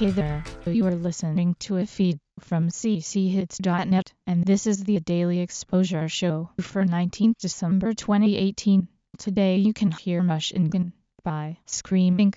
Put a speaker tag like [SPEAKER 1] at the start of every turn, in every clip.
[SPEAKER 1] Hey there, you are listening to a feed from cchits.net, and this is the Daily Exposure Show for 19th December 2018. Today you can hear Machine Gun by Screaming.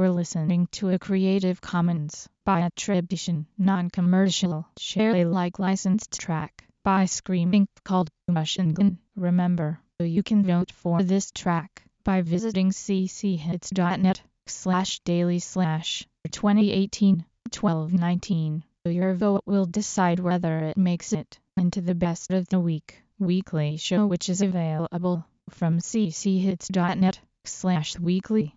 [SPEAKER 1] Were listening to a Creative Commons by attribution, non-commercial, share Alike licensed track by Screaming called Machine Gun. Remember, you can vote for this track by visiting cchits.net slash daily slash 2018 1219. Your vote will decide whether it makes it into the best of the week weekly show which is available from cchits.net slash weekly.